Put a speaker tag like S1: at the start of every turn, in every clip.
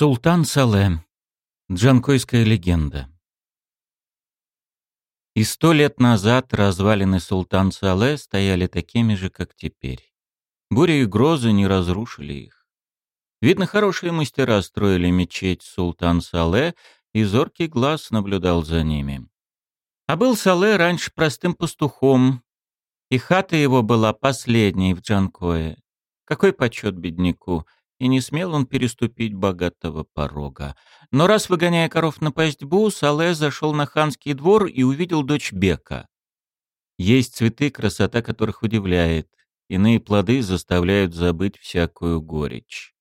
S1: Султан Сале. Джанкойская легенда. И сто лет назад развалины Султан Сале стояли такими же, как теперь. Буря и грозы не разрушили их. Видно, хорошие мастера строили мечеть Султан Сале, и зоркий глаз наблюдал за ними. А был Сале раньше простым пастухом, и хата его была последней в Джанкое. Какой почет бедняку! И не смел он переступить богатого порога. Но раз выгоняя коров на пастьбу, Сале зашел на ханский двор и увидел дочь Бека. Есть цветы, красота которых удивляет. Иные плоды заставляют забыть всякую горечь.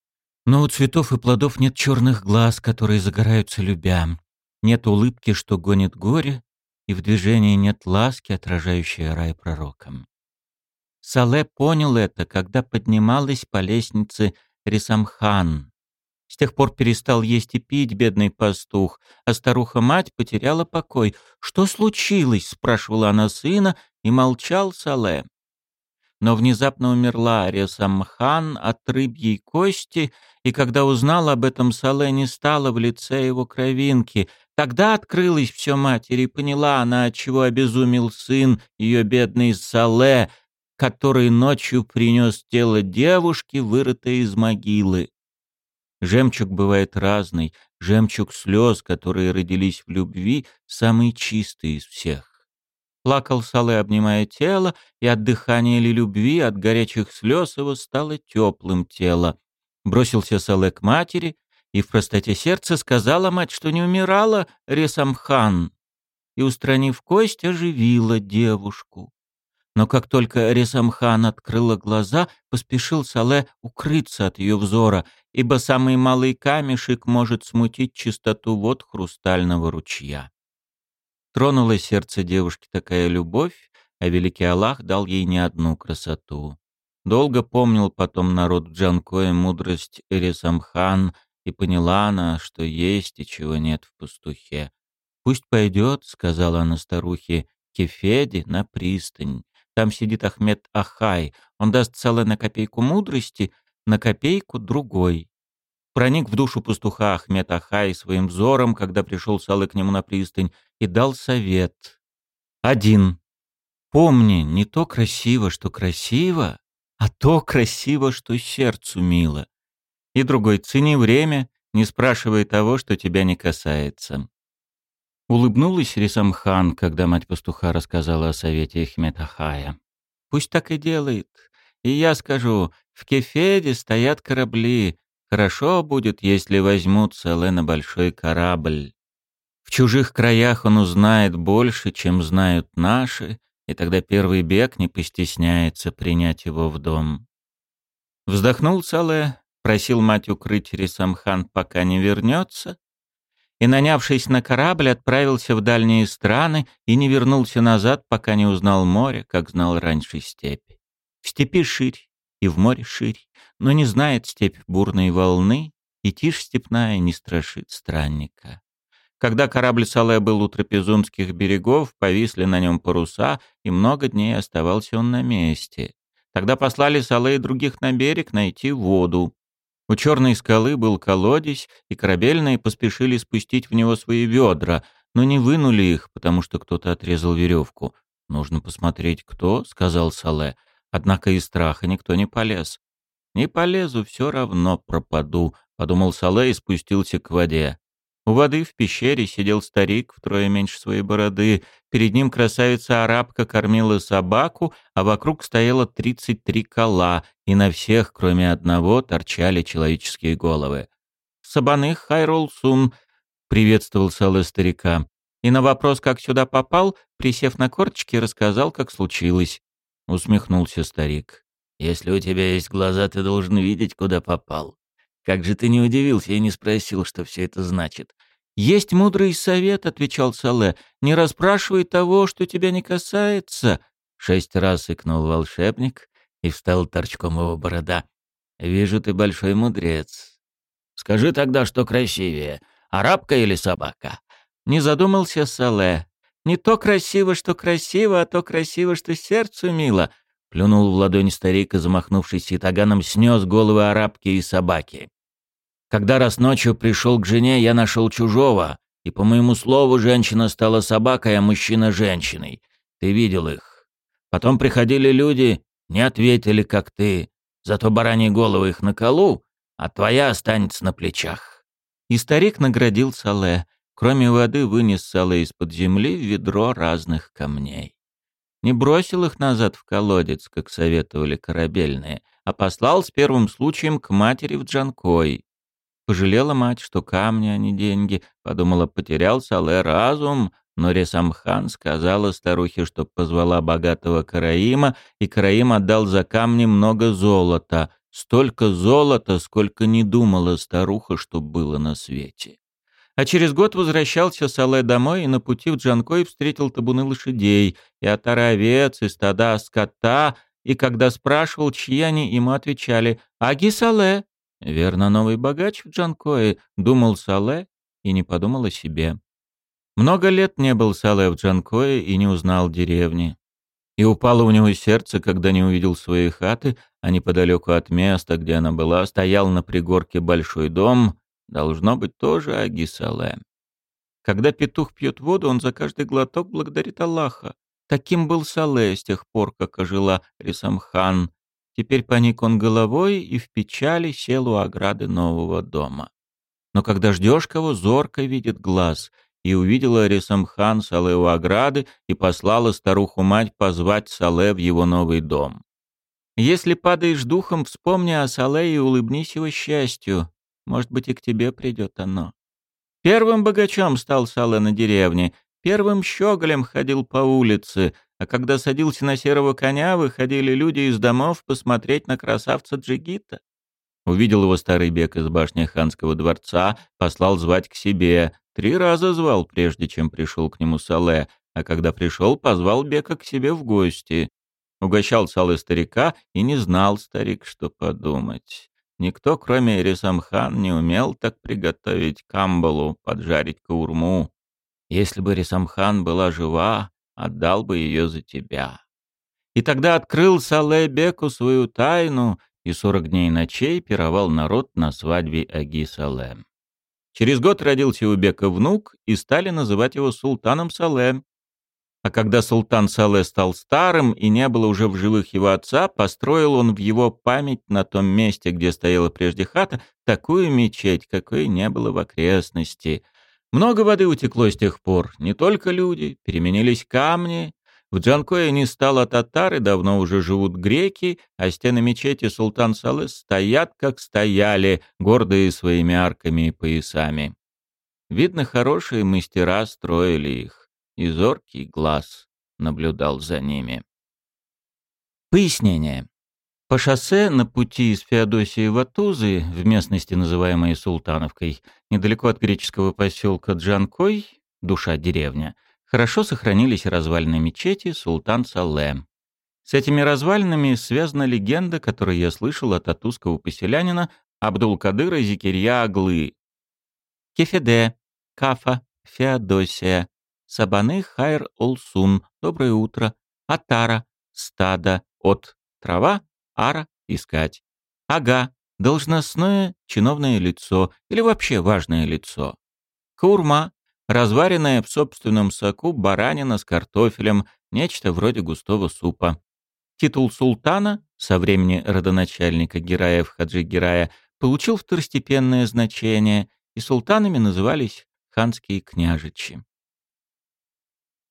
S1: Но у цветов и плодов нет черных глаз, которые загораются любя. Нет улыбки, что гонит горе, и в движении нет ласки, отражающей рай пророкам. Сале понял это, когда поднималась по лестнице Рисамхан. С тех пор перестал есть и пить бедный пастух, а старуха-мать потеряла покой. «Что случилось?» — спрашивала она сына, и молчал Сале. Но внезапно умерла Ресамхан от рыбьей кости, и когда узнал об этом, Сале не стало в лице его кровинки. Тогда открылось все матери, поняла она, отчего обезумел сын, ее бедный Сале, который ночью принес тело девушки, вырытой из могилы. Жемчуг бывает разный, жемчуг слез, которые родились в любви, самый чистый из всех. Плакал Сале, обнимая тело, и от дыхания или любви, от горячих слез его стало теплым тело. Бросился Сале к матери, и в простоте сердца сказала мать, что не умирала Ресамхан, и, устранив кость, оживила девушку. Но как только Ресамхан открыла глаза, поспешил Сале укрыться от ее взора, ибо самый малый камешек может смутить чистоту вод хрустального ручья. Тронула сердце девушки такая любовь, а великий Аллах дал ей не одну красоту. Долго помнил потом народ Джанкоя мудрость Эрисамхан, и поняла она, что есть и чего нет в пастухе. «Пусть пойдет», — сказала она старухе, — «Кефеди на пристань. Там сидит Ахмед Ахай. Он даст целое на копейку мудрости, на копейку другой. Проник в душу пастуха Ахмед Ахай своим взором, когда пришел Салы к нему на пристань, и дал совет. Один. Помни, не то красиво, что красиво, а то красиво, что сердцу мило. И другой, цени время, не спрашивай того, что тебя не касается. Улыбнулась Рисамхан, когда мать пастуха рассказала о совете Ахмедахая. «Пусть так и делает. И я скажу, в Кефеде стоят корабли. Хорошо будет, если возьмут Сале на большой корабль. В чужих краях он узнает больше, чем знают наши, и тогда первый бег не постесняется принять его в дом». Вздохнул Сале, просил мать укрыть Рисамхан, пока не вернется, и, нанявшись на корабль, отправился в дальние страны и не вернулся назад, пока не узнал море, как знал раньше степь. В степи ширь, и в море ширь, но не знает степь бурной волны, и тишь степная не страшит странника. Когда корабль Сале был у трапезунских берегов, повисли на нем паруса, и много дней оставался он на месте. Тогда послали Сале и других на берег найти воду. У черной скалы был колодец, и корабельные поспешили спустить в него свои ведра, но не вынули их, потому что кто-то отрезал веревку. «Нужно посмотреть, кто», — сказал Сале. Однако из страха никто не полез. «Не полезу, все равно пропаду», — подумал Сале и спустился к воде. У воды в пещере сидел старик втрое меньше своей бороды. Перед ним красавица-арабка кормила собаку, а вокруг стояло тридцать три кола, и на всех, кроме одного, торчали человеческие головы. «Сабаных Хайрулсун», — приветствовал Сале старика. И на вопрос, как сюда попал, присев на корточки, рассказал, как случилось. Усмехнулся старик. «Если у тебя есть глаза, ты должен видеть, куда попал. Как же ты не удивился и не спросил, что все это значит? «Есть мудрый совет», — отвечал Сале. «Не расспрашивай того, что тебя не касается». Шесть раз икнул волшебник и встал торчком его борода. «Вижу, ты большой мудрец. Скажи тогда, что красивее, арабка или собака?» Не задумался Сале. «Не то красиво, что красиво, а то красиво, что сердцу мило». Плюнул в ладонь старик и, замахнувшись ситаганом, снес головы арабки и собаки.
S2: Когда раз ночью пришел к жене, я нашел чужого, и по моему слову женщина стала собакой, а мужчина женщиной. Ты видел их. Потом приходили люди, не ответили, как ты. Зато бараньи головы их на колу, а твоя останется на плечах.
S1: И старик наградил Сале. Кроме воды вынес Сале из-под земли в ведро разных камней. Не бросил их назад в колодец, как советовали корабельные, а послал с первым случаем к матери в Джанкой. Пожалела мать, что камни, а не деньги. Подумала, потерял Сале разум, но Ресамхан сказала старухе, что позвала богатого Караима, и Караим отдал за камни много золота. Столько золота, сколько не думала старуха, что было на свете. А через год возвращался Сале домой и на пути в Джанкой встретил табуны лошадей и отары овец, и стада скота, и когда спрашивал, чьи они, ему отвечали «Аги Сале». Верно, новый богач в Джанкое, думал Сале и не подумал о себе. Много лет не был Сале в Джанкое и не узнал деревни. И упало у него сердце, когда не увидел своей хаты, а неподалеку от места, где она была, стоял на пригорке большой дом, должно быть тоже Аги Сале. Когда петух пьет воду, он за каждый глоток благодарит Аллаха. Таким был Сале с тех пор, как ожила Рисамхан, Теперь поник он головой и в печали сел у ограды нового дома. Но когда ждешь кого, зорко видит глаз, и увидела Ресамхан Сале у ограды и послала старуху-мать позвать Сале в его новый дом. Если падаешь духом, вспомни о Сале и улыбнись его счастью. Может быть, и к тебе придет оно. Первым богачом стал Сале на деревне, первым щеголем ходил по улице, а когда садился на серого коня, выходили люди из домов посмотреть на красавца Джигита. Увидел его старый бег из башни ханского дворца, послал звать к себе. Три раза звал, прежде чем пришел к нему Сале, а когда пришел, позвал Бека к себе в гости. Угощал Сале старика, и не знал старик, что подумать. Никто, кроме Рисамхан, не умел так приготовить камбалу, поджарить каурму. Если бы Рисамхан была жива, отдал бы ее за тебя. И тогда открыл Сале Беку свою тайну, и сорок дней ночей пировал народ на свадьбе Аги Сале. Через год родился у Бека внук, и стали называть его султаном Сале. А когда султан Сале стал старым и не было уже в живых его отца, построил он в его память на том месте, где стояла прежде хата, такую мечеть, какой не было в окрестности — много воды утекло с тех пор. Не только люди, переменились камни. В Джанкое не стало татар, и давно уже живут греки, а стены мечети Султан Салыс стоят, как стояли, гордые своими арками и поясами. Видно, хорошие мастера строили их, и зоркий глаз наблюдал за ними. Пояснение. По шоссе на пути из Феодосии в Атузы, в местности, называемой Султановкой, недалеко от греческого поселка Джанкой, душа деревня, хорошо сохранились развалины мечети Султан Сале. С этими развалинами связана легенда, которую я слышал от атузского поселянина Абдул-Кадыра Зикирья Аглы. Кефеде, Кафа, Феодосия, Сабаны Хайр Олсун, доброе утро, Атара, стада, от, трава, Ара — искать. Ага, должностное чиновное лицо или вообще важное лицо. Курма — разваренная в собственном соку баранина с картофелем, нечто вроде густого супа. Титул султана со времени родоначальника Гераев Хаджи Герая получил второстепенное значение, и султанами назывались ханские княжичи.